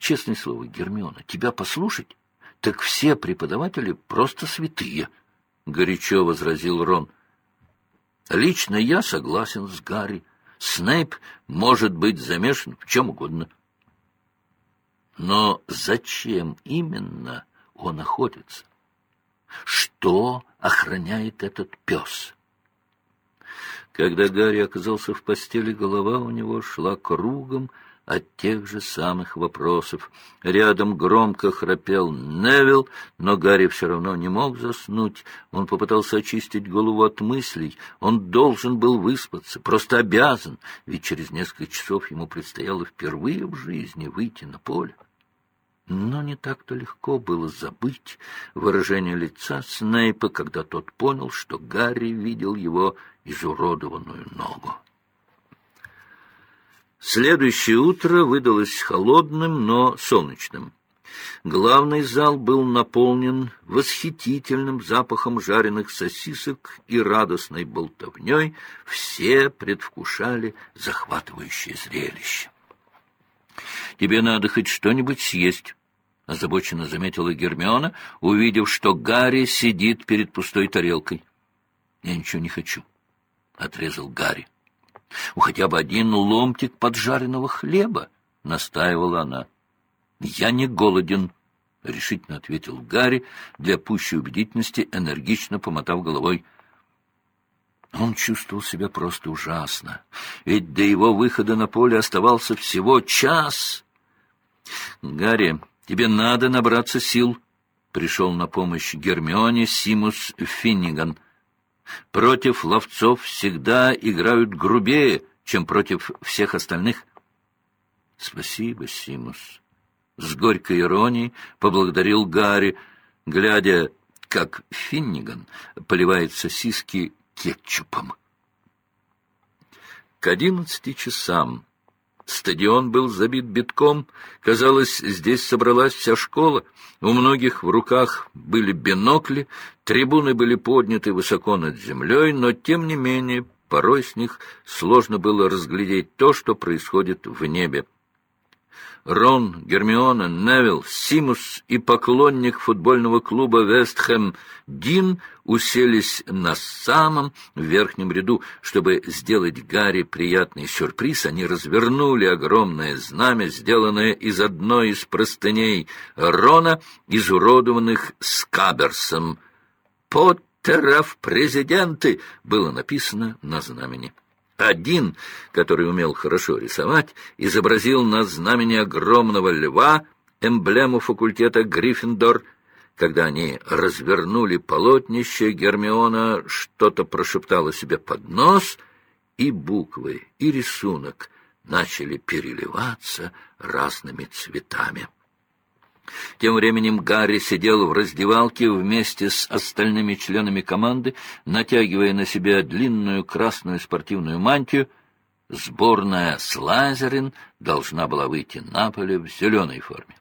Честное слово, Гермиона, тебя послушать, так все преподаватели просто святые, — горячо возразил Рон. Лично я согласен с Гарри. Снейп может быть замешан в чем угодно. Но зачем именно он охотится? Что охраняет этот пес? Когда Гарри оказался в постели, голова у него шла кругом от тех же самых вопросов. Рядом громко храпел Невил, но Гарри все равно не мог заснуть. Он попытался очистить голову от мыслей. Он должен был выспаться, просто обязан, ведь через несколько часов ему предстояло впервые в жизни выйти на поле. Но не так-то легко было забыть выражение лица Снейпа, когда тот понял, что Гарри видел его изуродованную ногу. Следующее утро выдалось холодным, но солнечным. Главный зал был наполнен восхитительным запахом жареных сосисок и радостной болтовней. Все предвкушали захватывающее зрелище. «Тебе надо хоть что-нибудь съесть», — озабоченно заметила Гермиона, увидев, что Гарри сидит перед пустой тарелкой. — Я ничего не хочу, — отрезал Гарри. — Хотя бы один ломтик поджаренного хлеба, — настаивала она. — Я не голоден, — решительно ответил Гарри, для пущей убедительности энергично помотав головой. Он чувствовал себя просто ужасно, ведь до его выхода на поле оставался всего час. — Гарри, Тебе надо набраться сил, — пришел на помощь Гермионе Симус Финниган. Против ловцов всегда играют грубее, чем против всех остальных. — Спасибо, Симус. С горькой иронией поблагодарил Гарри, глядя, как Финниган поливает сосиски кетчупом. К одиннадцати часам Стадион был забит битком. Казалось, здесь собралась вся школа. У многих в руках были бинокли, трибуны были подняты высоко над землей, но, тем не менее, порой с них сложно было разглядеть то, что происходит в небе. Рон, Гермиона, Невилл, Симус и поклонник футбольного клуба «Вестхэм» Дин уселись на самом верхнем ряду. Чтобы сделать Гарри приятный сюрприз, они развернули огромное знамя, сделанное из одной из простыней Рона, изуродованных скаберсом. «Поттеров президенты» было написано на знамени. Один, который умел хорошо рисовать, изобразил на знамени огромного льва эмблему факультета Гриффиндор. Когда они развернули полотнище, Гермиона что-то прошептала себе под нос, и буквы, и рисунок начали переливаться разными цветами. Тем временем Гарри сидел в раздевалке вместе с остальными членами команды, натягивая на себя длинную красную спортивную мантию. Сборная Слазерин должна была выйти на поле в зеленой форме.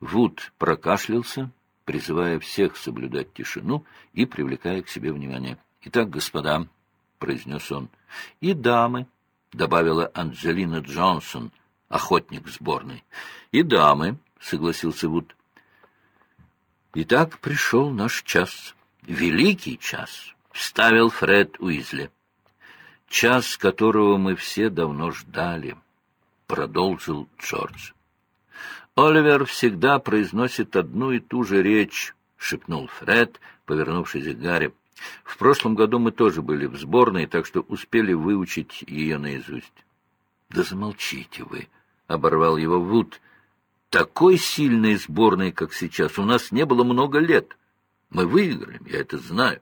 Вуд прокашлялся, призывая всех соблюдать тишину и привлекая к себе внимание. «Итак, господа», — произнес он, — «и дамы», — добавила Анджелина Джонсон, охотник сборной, — «и дамы», — согласился Вуд. «Итак пришел наш час, великий час», — вставил Фред Уизли. «Час, которого мы все давно ждали», — продолжил Джордж. «Оливер всегда произносит одну и ту же речь», — шепнул Фред, повернувшись к Гарри. «В прошлом году мы тоже были в сборной, так что успели выучить ее наизусть». «Да замолчите вы», — оборвал его Вуд. Такой сильной сборной, как сейчас, у нас не было много лет. Мы выиграем, я это знаю.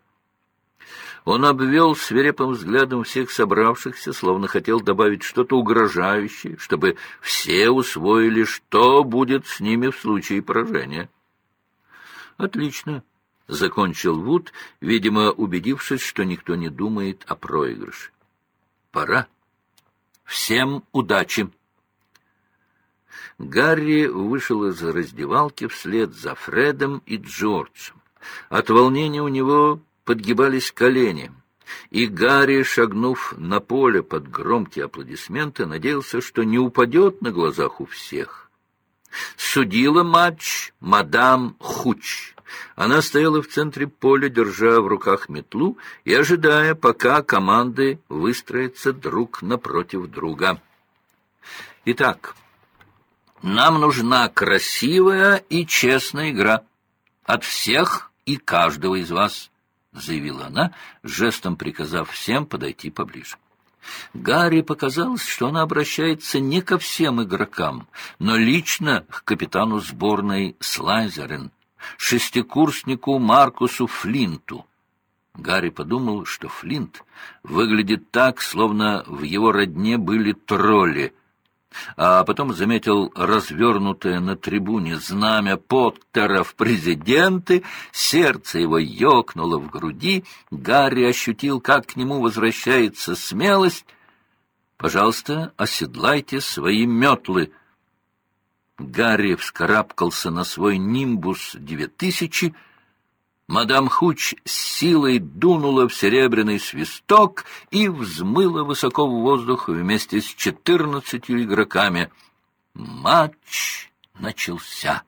Он обвел свирепым взглядом всех собравшихся, словно хотел добавить что-то угрожающее, чтобы все усвоили, что будет с ними в случае поражения. «Отлично», — закончил Вуд, видимо, убедившись, что никто не думает о проигрыше. «Пора. Всем удачи!» Гарри вышел из раздевалки вслед за Фредом и Джорджем. От волнения у него подгибались колени, и Гарри, шагнув на поле под громкие аплодисменты, надеялся, что не упадет на глазах у всех. Судила матч мадам Хуч. Она стояла в центре поля, держа в руках метлу и ожидая, пока команды выстроятся друг напротив друга. Итак, нам нужна красивая и честная игра от всех и каждого из вас, — заявила она, жестом приказав всем подойти поближе. Гарри показалось, что она обращается не ко всем игрокам, но лично к капитану сборной Слайзерен, шестикурснику Маркусу Флинту. Гарри подумал, что Флинт выглядит так, словно в его родне были тролли, а потом заметил развернутое на трибуне знамя Поттера в президенты, сердце его ёкнуло в груди, Гарри ощутил, как к нему возвращается смелость. «Пожалуйста, оседлайте свои метлы», Гарри вскарабкался на свой «Нимбус-2000», Мадам Хуч с силой дунула в серебряный свисток и взмыла высоко в воздух вместе с четырнадцатью игроками. Матч начался.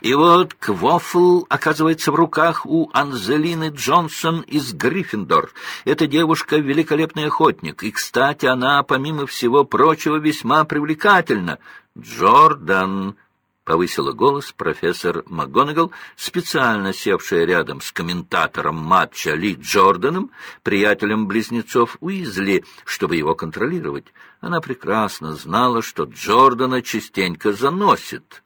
И вот Квофл оказывается в руках у Анзелины Джонсон из Гриффиндор. Эта девушка — великолепный охотник, и, кстати, она, помимо всего прочего, весьма привлекательна. Джордан повысила голос профессор МакГонагал, специально севшая рядом с комментатором матча Ли Джорданом, приятелем близнецов Уизли, чтобы его контролировать. Она прекрасно знала, что Джордана частенько заносит.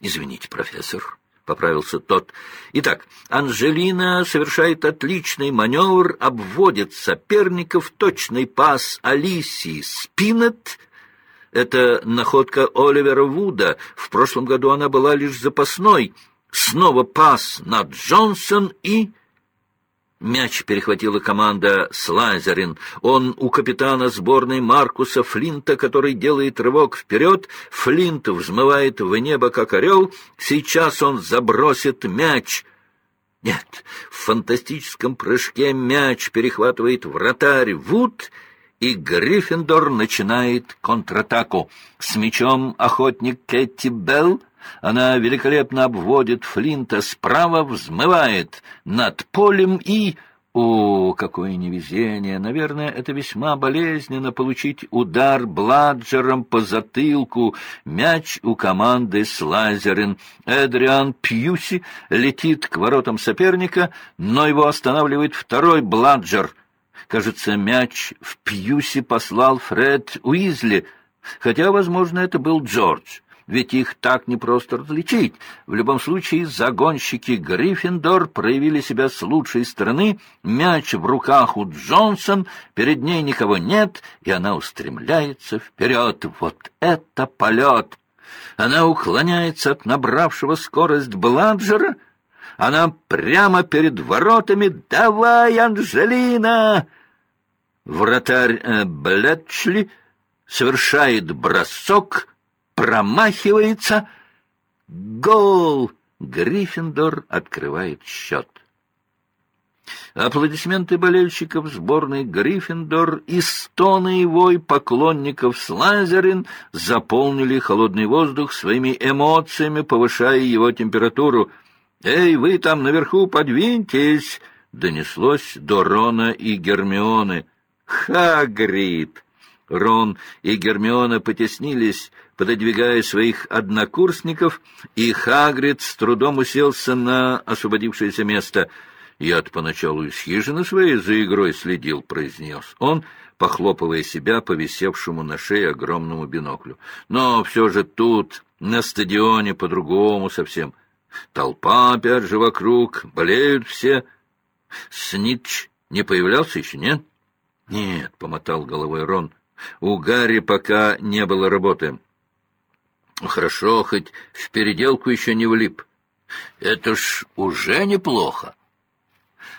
«Извините, профессор», — поправился тот. «Итак, Анжелина совершает отличный маневр, обводит соперников, точный пас Алисии Спинет — это находка Оливера Вуда. В прошлом году она была лишь запасной. Снова пас на Джонсон и... Мяч перехватила команда Слайзерин. Он у капитана сборной Маркуса Флинта, который делает рывок вперед. Флинт взмывает в небо, как орел. Сейчас он забросит мяч. Нет, в фантастическом прыжке мяч перехватывает вратарь Вуд — и Гриффиндор начинает контратаку. С мечом охотник Кэти Белл она великолепно обводит Флинта справа, взмывает над полем и... О, какое невезение! Наверное, это весьма болезненно получить удар бладжером по затылку. Мяч у команды Слайзерин. Эдриан Пьюси летит к воротам соперника, но его останавливает второй бладжер — Кажется, мяч в Пьюси послал Фред Уизли, хотя, возможно, это был Джордж, ведь их так непросто различить. В любом случае, загонщики Гриффиндор проявили себя с лучшей стороны, мяч в руках у Джонсон, перед ней никого нет, и она устремляется вперед. Вот это полет! Она уклоняется от набравшего скорость Бладжера, она прямо перед воротами. «Давай, Анжелина!» Вратарь э, Блетчли совершает бросок, промахивается. Гол! Гриффиндор открывает счет. Аплодисменты болельщиков сборной Гриффиндор и стоны и вой поклонников Слазерин заполнили холодный воздух своими эмоциями, повышая его температуру. «Эй, вы там наверху, подвиньтесь!» — донеслось до Рона и Гермионы. Хагрид! Рон и Гермиона потеснились, пододвигая своих однокурсников, и Хагрид с трудом уселся на освободившееся место. «Я-то поначалу из хижины своей за игрой следил», — произнес он, похлопывая себя по висевшему на шее огромному биноклю. «Но все же тут, на стадионе, по-другому совсем. Толпа опять же вокруг, болеют все. Снитч не появлялся еще, нет?» — Нет, — помотал головой Рон, — у Гарри пока не было работы. — Хорошо, хоть в переделку еще не влип. Это ж уже неплохо.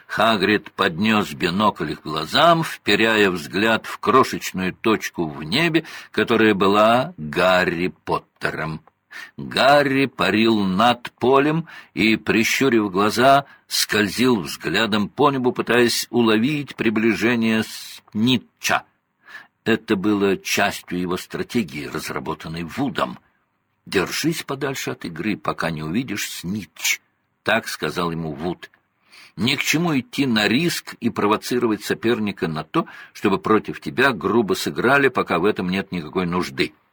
Хагрид поднес бинокль к глазам, вперяя взгляд в крошечную точку в небе, которая была Гарри Поттером. Гарри парил над полем и, прищурив глаза, скользил взглядом по небу, пытаясь уловить приближение Ницча. Это было частью его стратегии, разработанной Вудом. Держись подальше от игры, пока не увидишь Снитч. Так сказал ему Вуд. Ни к чему идти на риск и провоцировать соперника на то, чтобы против тебя грубо сыграли, пока в этом нет никакой нужды. —